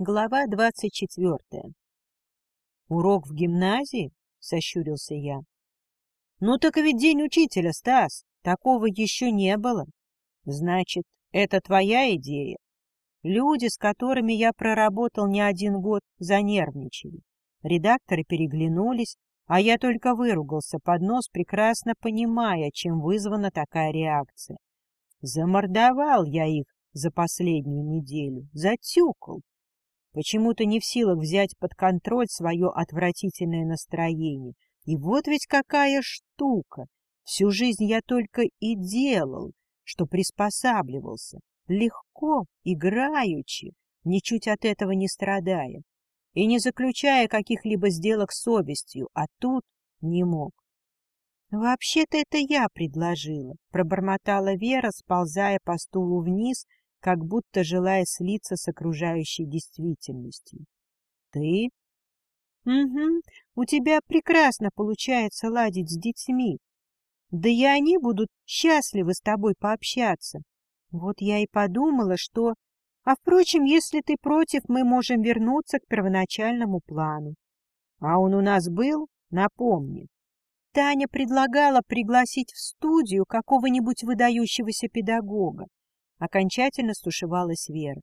Глава двадцать четвертая. «Урок в гимназии?» — сощурился я. «Ну так ведь день учителя, Стас. Такого еще не было. Значит, это твоя идея?» Люди, с которыми я проработал не один год, занервничали. Редакторы переглянулись, а я только выругался под нос, прекрасно понимая, чем вызвана такая реакция. Замордовал я их за последнюю неделю, затюкал. Почему-то не в силах взять под контроль свое отвратительное настроение. И вот ведь какая штука! Всю жизнь я только и делал, что приспосабливался, легко, играючи, ничуть от этого не страдая, и не заключая каких-либо сделок с совестью, а тут не мог. «Вообще-то это я предложила», — пробормотала Вера, сползая по стулу вниз как будто желая слиться с окружающей действительностью. — Ты? — Угу, у тебя прекрасно получается ладить с детьми. Да и они будут счастливы с тобой пообщаться. Вот я и подумала, что... А, впрочем, если ты против, мы можем вернуться к первоначальному плану. А он у нас был? Напомни. Таня предлагала пригласить в студию какого-нибудь выдающегося педагога. Окончательно стушевалась Вера.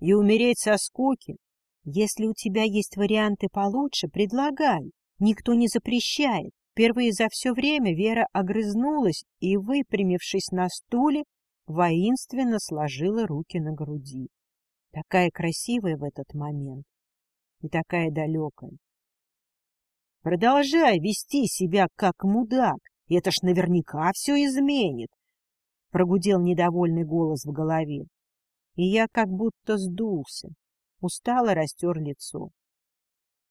И умереть со скуки? Если у тебя есть варианты получше, предлагай. Никто не запрещает. Впервые за все время Вера огрызнулась и, выпрямившись на стуле, воинственно сложила руки на груди. Такая красивая в этот момент и такая далекая. Продолжай вести себя как мудак, это ж наверняка все изменит прогудел недовольный голос в голове. И я как будто сдулся, устало растер лицо.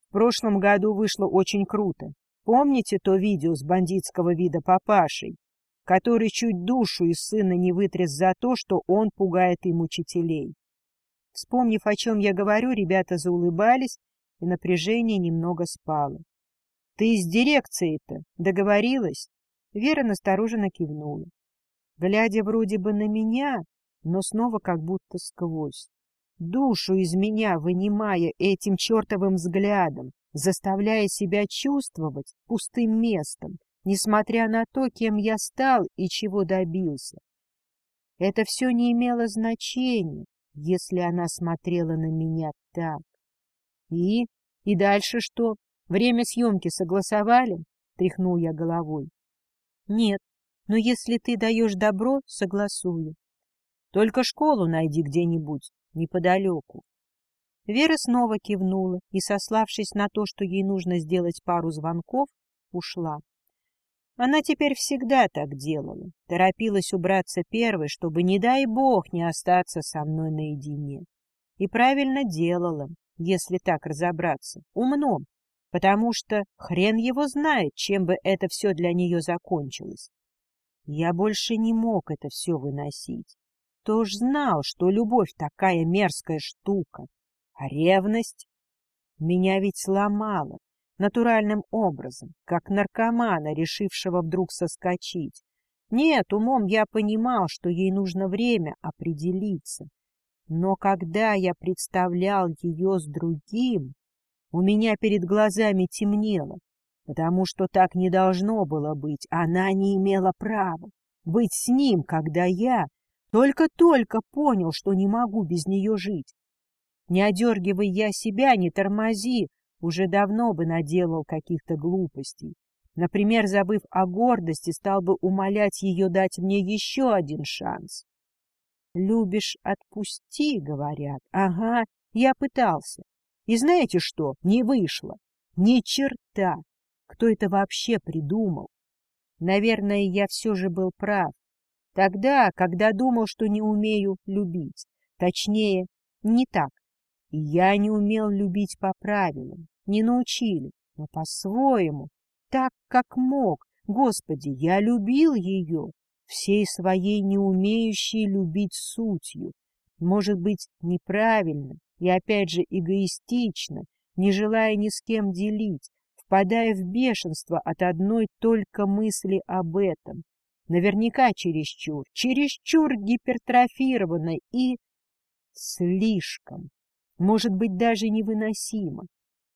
В прошлом году вышло очень круто. Помните то видео с бандитского вида папашей, который чуть душу из сына не вытряс за то, что он пугает им учителей? Вспомнив, о чем я говорю, ребята заулыбались, и напряжение немного спало. — Ты с дирекцией-то договорилась? Вера настороженно кивнула глядя вроде бы на меня, но снова как будто сквозь. Душу из меня вынимая этим чертовым взглядом, заставляя себя чувствовать пустым местом, несмотря на то, кем я стал и чего добился. Это все не имело значения, если она смотрела на меня так. И? И дальше что? Время съемки согласовали? Тряхнул я головой. Нет, но если ты даешь добро, согласую. Только школу найди где-нибудь, неподалеку. Вера снова кивнула и, сославшись на то, что ей нужно сделать пару звонков, ушла. Она теперь всегда так делала, торопилась убраться первой, чтобы, не дай бог, не остаться со мной наедине. И правильно делала, если так разобраться, умном, потому что хрен его знает, чем бы это все для нее закончилось. Я больше не мог это все выносить. Кто ж знал, что любовь такая мерзкая штука? А ревность? Меня ведь сломало натуральным образом, как наркомана, решившего вдруг соскочить. Нет, умом я понимал, что ей нужно время определиться. Но когда я представлял ее с другим, у меня перед глазами темнело, потому что так не должно было быть. Она не имела права быть с ним, когда я только-только понял, что не могу без нее жить. Не одергивай я себя, не тормози, уже давно бы наделал каких-то глупостей. Например, забыв о гордости, стал бы умолять ее дать мне еще один шанс. «Любишь — отпусти», — говорят. Ага, я пытался. И знаете что? Не вышло. Ни черта. Кто это вообще придумал? Наверное, я все же был прав. Тогда, когда думал, что не умею любить. Точнее, не так. Я не умел любить по правилам. Не научили, но по-своему. Так, как мог. Господи, я любил ее, всей своей неумеющей любить сутью. Может быть, неправильно и опять же эгоистично, не желая ни с кем делить, впадая в бешенство от одной только мысли об этом. Наверняка чересчур, чересчур гипертрофированной и слишком. может быть, даже невыносимо.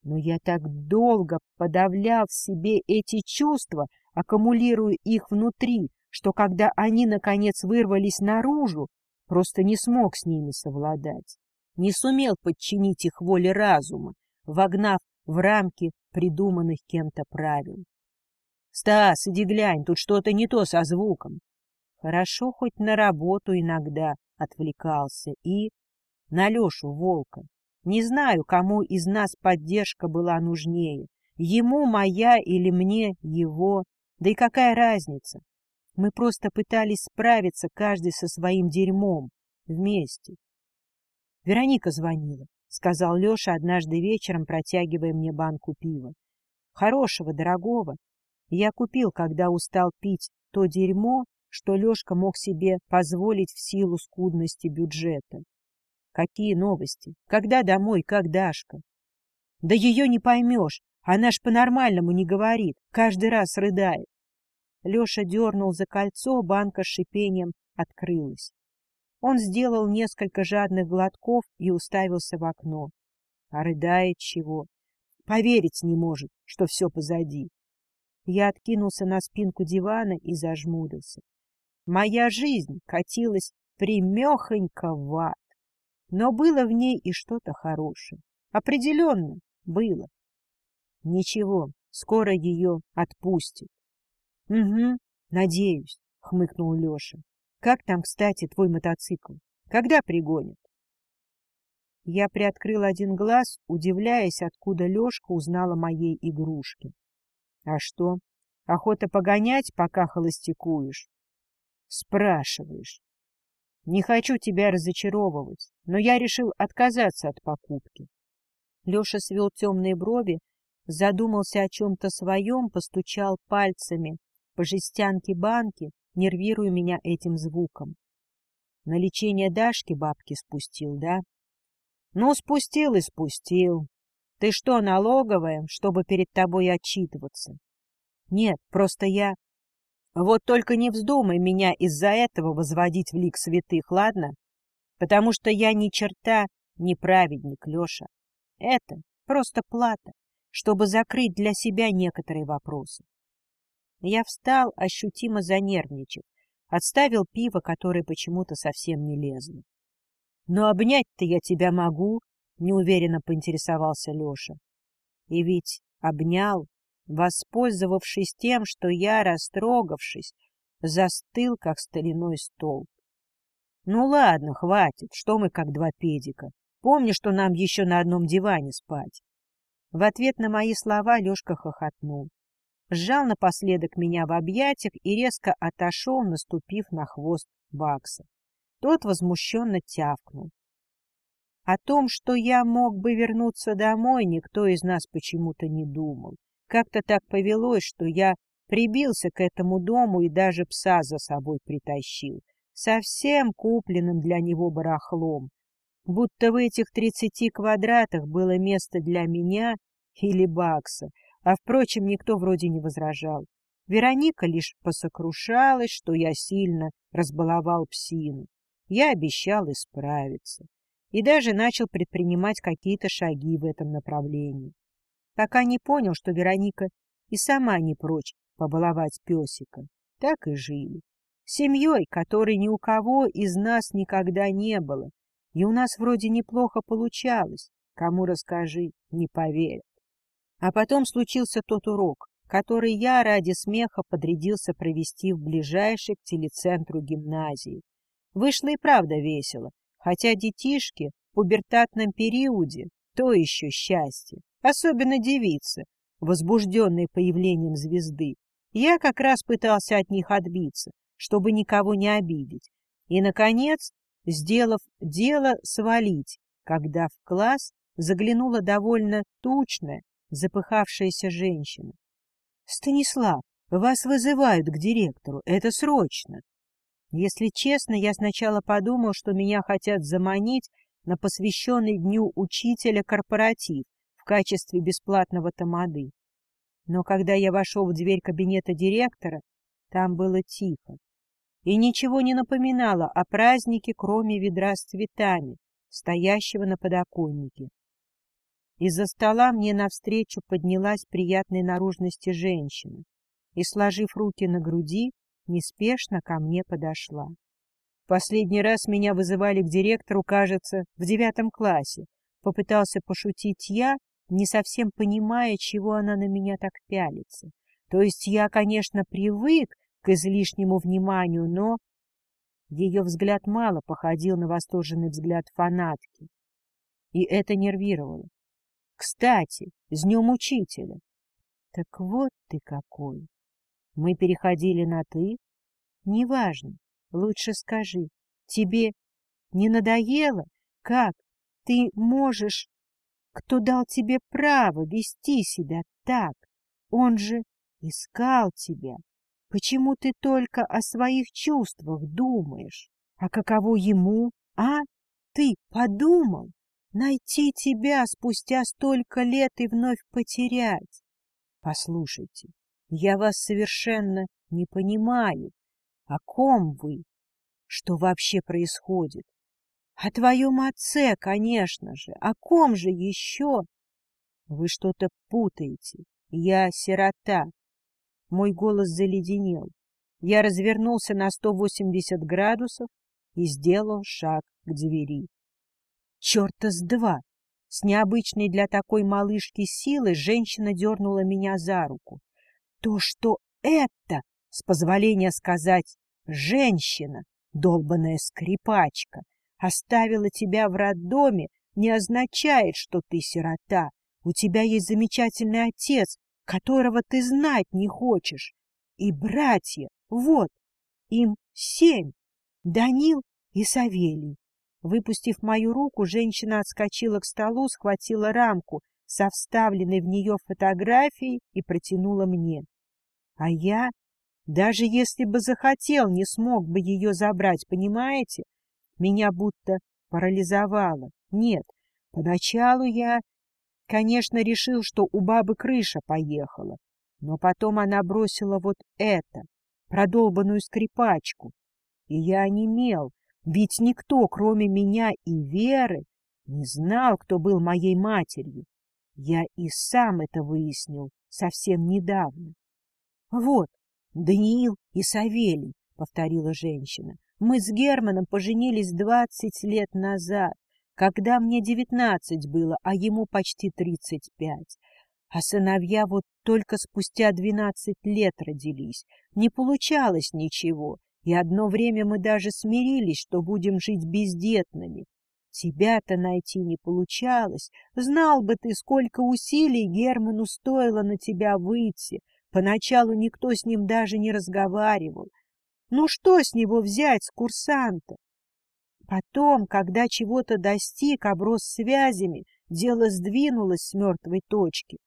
Но я так долго подавлял в себе эти чувства, аккумулируя их внутри, что когда они, наконец, вырвались наружу, просто не смог с ними совладать, не сумел подчинить их воле разума, вогнав в рамки придуманных кем-то правил. — Стас, иди глянь, тут что-то не то со звуком. Хорошо хоть на работу иногда отвлекался и... На Лешу Волка. Не знаю, кому из нас поддержка была нужнее. Ему моя или мне его. Да и какая разница? Мы просто пытались справиться каждый со своим дерьмом. Вместе. Вероника звонила, — сказал Леша однажды вечером, протягивая мне банку пива. Хорошего, дорогого. Я купил, когда устал пить то дерьмо, что Лешка мог себе позволить в силу скудности бюджета. Какие новости? Когда домой, как Дашка? Да ее не поймешь, она ж по-нормальному не говорит, каждый раз рыдает. Леша дернул за кольцо, банка с шипением открылась. Он сделал несколько жадных глотков и уставился в окно. А рыдает чего? Поверить не может, что все позади. Я откинулся на спинку дивана и зажмурился. Моя жизнь катилась примехонько в ад. Но было в ней и что-то хорошее. Определенно было. Ничего, скоро ее отпустят. — Угу, надеюсь, — хмыкнул Леша. — Как там, кстати, твой мотоцикл? Когда пригонят? Я приоткрыл один глаз, удивляясь, откуда Лешка узнала моей игрушке. — А что, охота погонять, пока холостякуешь? — Спрашиваешь. Не хочу тебя разочаровывать, но я решил отказаться от покупки. Леша свел темные брови, задумался о чем-то своем, постучал пальцами по жестянке банки, нервируя меня этим звуком. На лечение Дашки бабки спустил, да? Ну, спустил и спустил. Ты что, налоговая, чтобы перед тобой отчитываться? Нет, просто я... Вот только не вздумай меня из-за этого возводить в лик святых, ладно? Потому что я ни черта не праведник, Леша. Это просто плата, чтобы закрыть для себя некоторые вопросы. Я встал, ощутимо занервничав, отставил пиво, которое почему-то совсем не лезло. — Но обнять-то я тебя могу, — неуверенно поинтересовался Леша. И ведь обнял, воспользовавшись тем, что я, растрогавшись, застыл, как стальной столб. Ну ладно, хватит, что мы как два педика. Помни, что нам еще на одном диване спать. В ответ на мои слова Лешка хохотнул. Сжал напоследок меня в объятиях и резко отошел, наступив на хвост Бакса. Тот возмущенно тявкнул. О том, что я мог бы вернуться домой, никто из нас почему-то не думал. Как-то так повелось, что я прибился к этому дому и даже пса за собой притащил, совсем купленным для него барахлом, будто в этих тридцати квадратах было место для меня или бакса, а, впрочем, никто вроде не возражал. Вероника лишь посокрушалась, что я сильно разбаловал псину. Я обещал исправиться и даже начал предпринимать какие-то шаги в этом направлении пока не понял, что Вероника и сама не прочь побаловать песика. Так и жили. Семьей, которой ни у кого из нас никогда не было. И у нас вроде неплохо получалось. Кому расскажи, не поверят. А потом случился тот урок, который я ради смеха подрядился провести в ближайшей к телецентру гимназии. Вышло и правда весело, хотя детишки в пубертатном периоде — то еще счастье особенно девицы, возбужденные появлением звезды. Я как раз пытался от них отбиться, чтобы никого не обидеть. И, наконец, сделав дело, свалить, когда в класс заглянула довольно тучная, запыхавшаяся женщина. — Станислав, вас вызывают к директору, это срочно. Если честно, я сначала подумал, что меня хотят заманить на посвященный Дню Учителя корпоратив, в качестве бесплатного тамады. Но когда я вошел в дверь кабинета директора, там было тихо. И ничего не напоминало о празднике, кроме ведра с цветами, стоящего на подоконнике. Из-за стола мне навстречу поднялась приятной наружности женщина и, сложив руки на груди, неспешно ко мне подошла. Последний раз меня вызывали к директору, кажется, в девятом классе. Попытался пошутить я, не совсем понимая, чего она на меня так пялится. То есть я, конечно, привык к излишнему вниманию, но... Ее взгляд мало походил на восторженный взгляд фанатки. И это нервировало. Кстати, с днем учителя. Так вот ты какой. Мы переходили на «ты». Неважно, лучше скажи, тебе не надоело? Как ты можешь... Кто дал тебе право вести себя так? Он же искал тебя. Почему ты только о своих чувствах думаешь? А каково ему, а? Ты подумал? Найти тебя спустя столько лет и вновь потерять? Послушайте, я вас совершенно не понимаю. О ком вы? Что вообще происходит? О твоем отце, конечно же. О ком же еще? Вы что-то путаете. Я сирота. Мой голос заледенел. Я развернулся на 180 градусов и сделал шаг к двери. Черта с два! С необычной для такой малышки силой женщина дернула меня за руку. То, что это, с позволения сказать, женщина, долбаная скрипачка, оставила тебя в роддоме, не означает, что ты сирота. У тебя есть замечательный отец, которого ты знать не хочешь. И братья, вот, им семь, Данил и Савелий. Выпустив мою руку, женщина отскочила к столу, схватила рамку со вставленной в нее фотографией и протянула мне. А я, даже если бы захотел, не смог бы ее забрать, понимаете? Меня будто парализовало. Нет, поначалу я Конечно, решил, что у бабы крыша поехала, но потом она бросила вот это, продолбанную скрипачку. И я онемел, ведь никто, кроме меня и Веры, не знал, кто был моей матерью. Я и сам это выяснил совсем недавно. — Вот, Даниил и Савелий, — повторила женщина. — Мы с Германом поженились двадцать лет назад когда мне девятнадцать было, а ему почти тридцать пять. А сыновья вот только спустя двенадцать лет родились. Не получалось ничего, и одно время мы даже смирились, что будем жить бездетными. Тебя-то найти не получалось. Знал бы ты, сколько усилий Герману стоило на тебя выйти. Поначалу никто с ним даже не разговаривал. Ну что с него взять, с курсанта? Потом, когда чего-то достиг, оброс связями, дело сдвинулось с мертвой точки.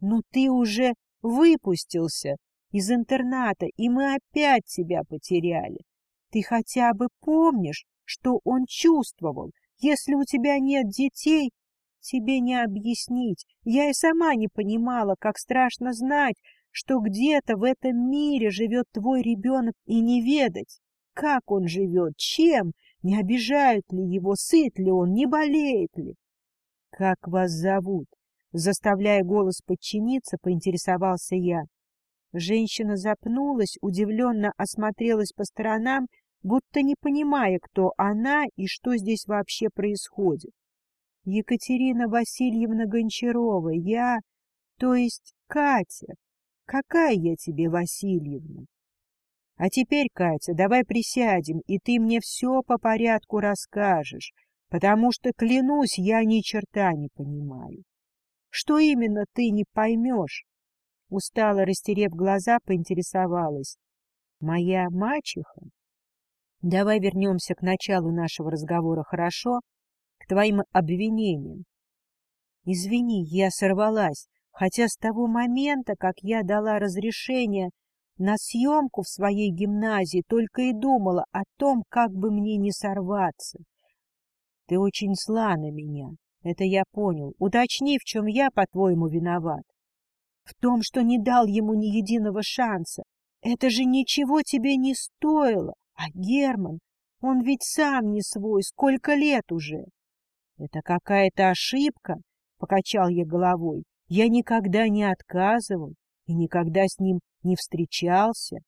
Но ты уже выпустился из интерната, и мы опять тебя потеряли. Ты хотя бы помнишь, что он чувствовал? Если у тебя нет детей, тебе не объяснить. Я и сама не понимала, как страшно знать, что где-то в этом мире живет твой ребенок и не ведать, как он живет, чем не обижают ли его, сыт ли он, не болеет ли? — Как вас зовут? — заставляя голос подчиниться, поинтересовался я. Женщина запнулась, удивленно осмотрелась по сторонам, будто не понимая, кто она и что здесь вообще происходит. — Екатерина Васильевна Гончарова, я... то есть Катя. Какая я тебе, Васильевна? А теперь, Катя, давай присядем, и ты мне все по порядку расскажешь, потому что, клянусь, я ни черта не понимаю. Что именно ты не поймешь? Устало растерев глаза, поинтересовалась. Моя мачеха? Давай вернемся к началу нашего разговора, хорошо? К твоим обвинениям. Извини, я сорвалась, хотя с того момента, как я дала разрешение на съемку в своей гимназии только и думала о том, как бы мне не сорваться. Ты очень зла на меня, это я понял. Уточни, в чем я, по-твоему, виноват. В том, что не дал ему ни единого шанса. Это же ничего тебе не стоило. А Герман, он ведь сам не свой, сколько лет уже. — Это какая-то ошибка, — покачал я головой. Я никогда не отказывал и никогда с ним не встречался.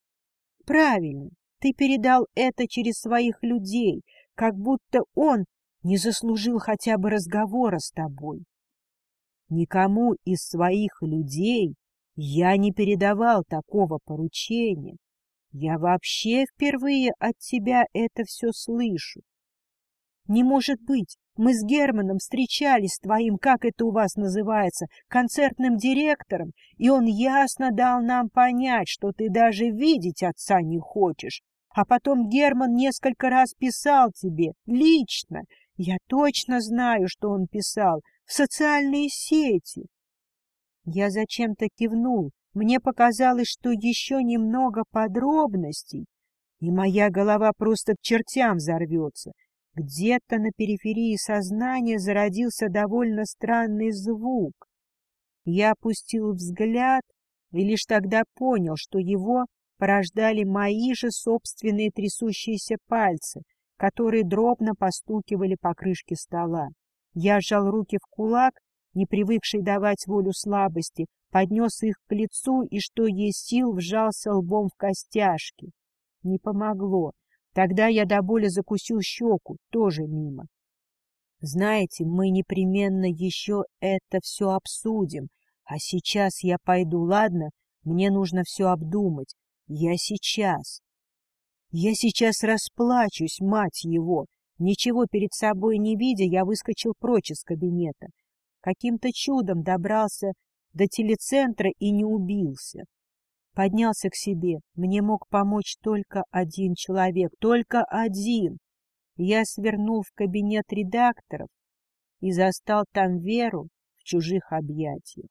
— Правильно, ты передал это через своих людей, как будто он не заслужил хотя бы разговора с тобой. Никому из своих людей я не передавал такого поручения. Я вообще впервые от тебя это все слышу. Не может быть, мы с Германом встречались с твоим, как это у вас называется, концертным директором, и он ясно дал нам понять, что ты даже видеть отца не хочешь. А потом Герман несколько раз писал тебе, лично. Я точно знаю, что он писал, в социальные сети. Я зачем-то кивнул. Мне показалось, что еще немного подробностей, и моя голова просто к чертям взорвется. Где-то на периферии сознания зародился довольно странный звук. Я опустил взгляд и лишь тогда понял, что его порождали мои же собственные трясущиеся пальцы, которые дробно постукивали по крышке стола. Я сжал руки в кулак, не привыкший давать волю слабости, поднес их к лицу и, что есть сил, вжался лбом в костяшки. Не помогло. Тогда я до боли закусил щеку, тоже мимо. Знаете, мы непременно еще это все обсудим, а сейчас я пойду, ладно? Мне нужно все обдумать. Я сейчас. Я сейчас расплачусь, мать его. Ничего перед собой не видя, я выскочил прочь из кабинета. Каким-то чудом добрался до телецентра и не убился. Поднялся к себе. Мне мог помочь только один человек, только один. Я свернул в кабинет редакторов и застал там Веру в чужих объятиях.